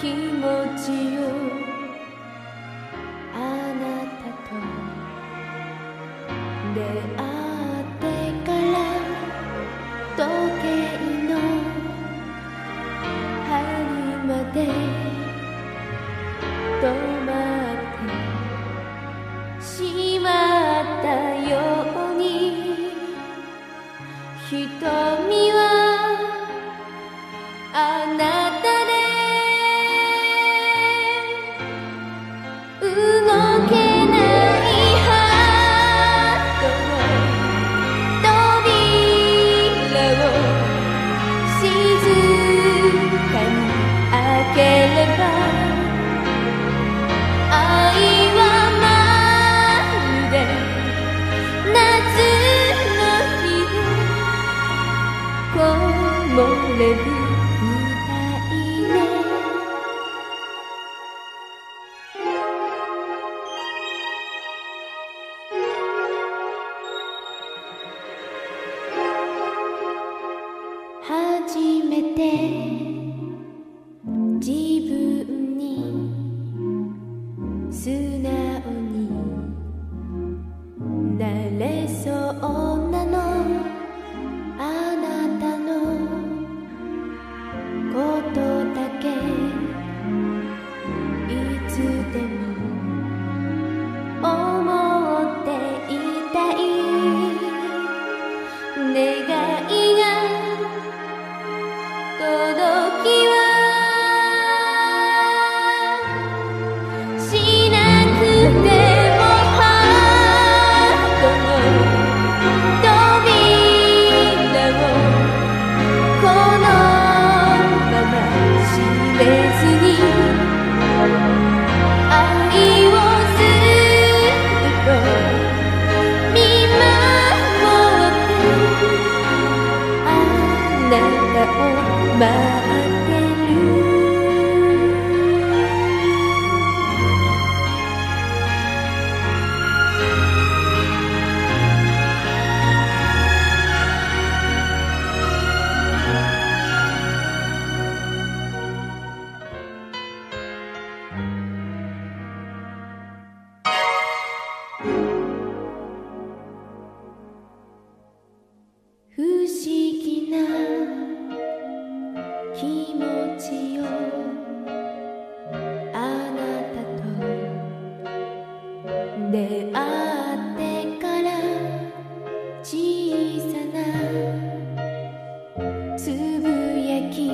気持ちよあなたと出会ってから時計の針まで止まってしまったように瞳はあなたみたいね。初めて自分に素直になれそう。い出会ってから小さなつぶやき